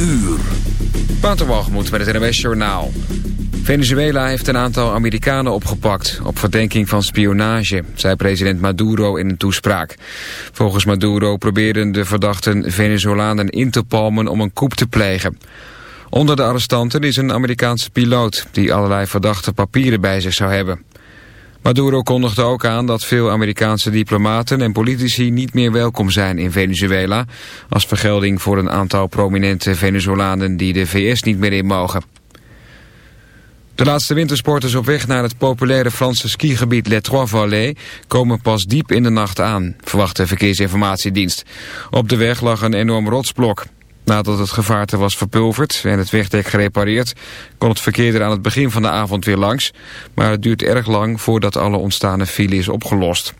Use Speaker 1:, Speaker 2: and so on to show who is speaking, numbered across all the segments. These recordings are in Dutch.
Speaker 1: uur.
Speaker 2: Waterwalgemoed met het NWS Journaal. Venezuela heeft een aantal Amerikanen opgepakt... op verdenking van spionage, zei president Maduro in een toespraak. Volgens Maduro probeerden de verdachten Venezolanen in te palmen... om een coup te plegen. Onder de arrestanten is een Amerikaanse piloot... die allerlei verdachte papieren bij zich zou hebben. Maduro kondigde ook aan dat veel Amerikaanse diplomaten en politici niet meer welkom zijn in Venezuela, als vergelding voor een aantal prominente Venezolanen die de VS niet meer in mogen. De laatste wintersporters op weg naar het populaire Franse skigebied Les Trois Vallées komen pas diep in de nacht aan, verwacht de Verkeersinformatiedienst. Op de weg lag een enorm rotsblok. Nadat het gevaarte was verpulverd en het wegdek gerepareerd... kon het verkeer er aan het begin van de avond weer langs. Maar het duurt erg lang voordat alle ontstane file is opgelost.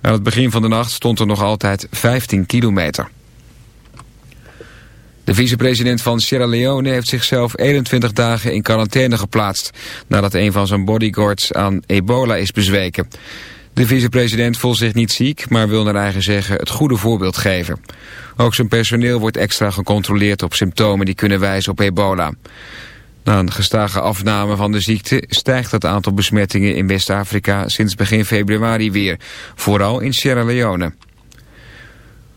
Speaker 2: Aan het begin van de nacht stond er nog altijd 15 kilometer. De vicepresident van Sierra Leone heeft zichzelf 21 dagen in quarantaine geplaatst... nadat een van zijn bodyguards aan ebola is bezweken. De vicepresident voelt zich niet ziek, maar wil naar eigen zeggen het goede voorbeeld geven. Ook zijn personeel wordt extra gecontroleerd op symptomen die kunnen wijzen op ebola. Na een gestage afname van de ziekte stijgt het aantal besmettingen in West-Afrika sinds begin februari weer, vooral in Sierra Leone.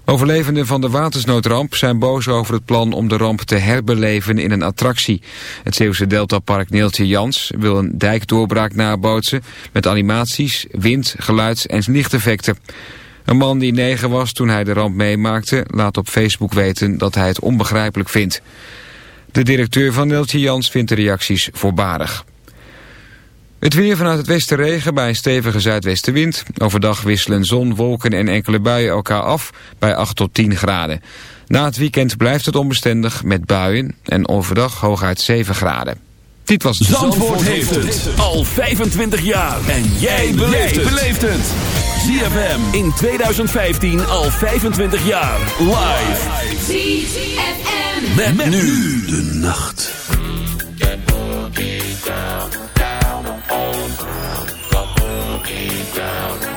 Speaker 2: Overlevenden van de watersnoodramp zijn boos over het plan om de ramp te herbeleven in een attractie. Het Zeeuwse Deltapark Neeltje Jans wil een dijkdoorbraak nabootsen met animaties, wind, geluids- en lichteffecten. Een man die negen was toen hij de ramp meemaakte laat op Facebook weten dat hij het onbegrijpelijk vindt. De directeur van Neeltje Jans vindt de reacties voorbarig. Het weer vanuit het westen regen bij een stevige zuidwestenwind. Overdag wisselen zon, wolken en enkele buien elkaar af bij 8 tot 10 graden. Na het weekend blijft het onbestendig met buien en overdag hooguit 7 graden. Dit was
Speaker 1: Zandvoort, Zandvoort heeft het al 25 jaar. En jij beleeft het. ZFM in 2015 al 25 jaar. Live. ZFM. Met, nu de nacht. down.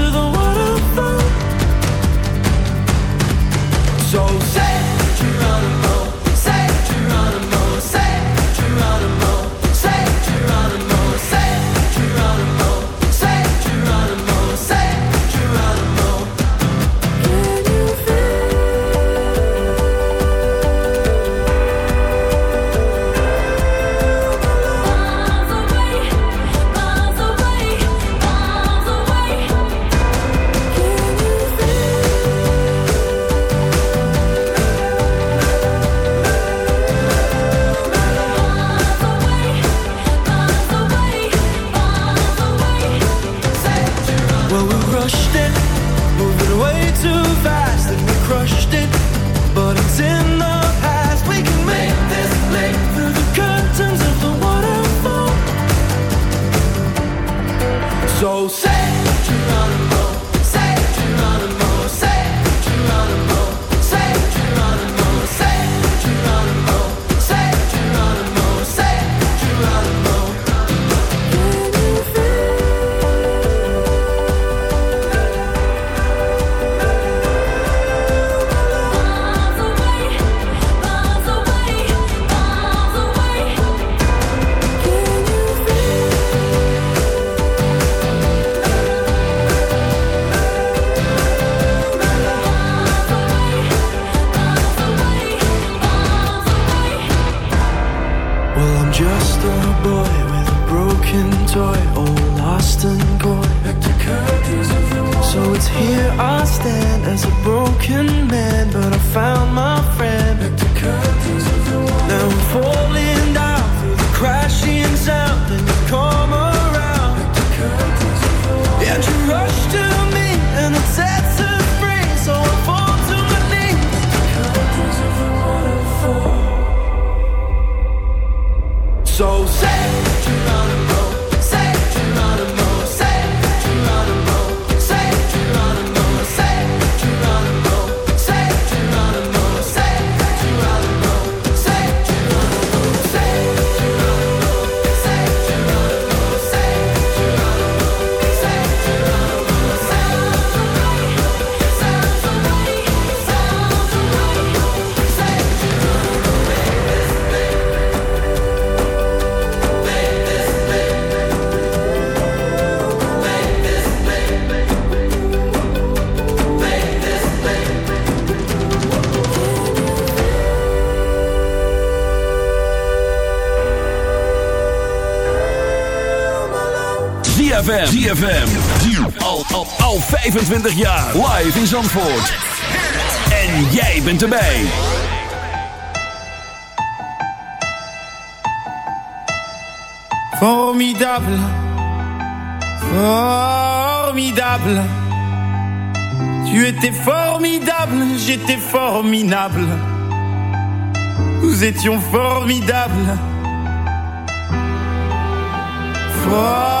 Speaker 1: ZFM. Al, al, al 25 jaar. Live in Zandvoort. En jij bent erbij.
Speaker 3: Formidable, formidable. Tu étais formidable, j'étais formidable. Nous étions formidables. Formidable.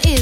Speaker 4: the.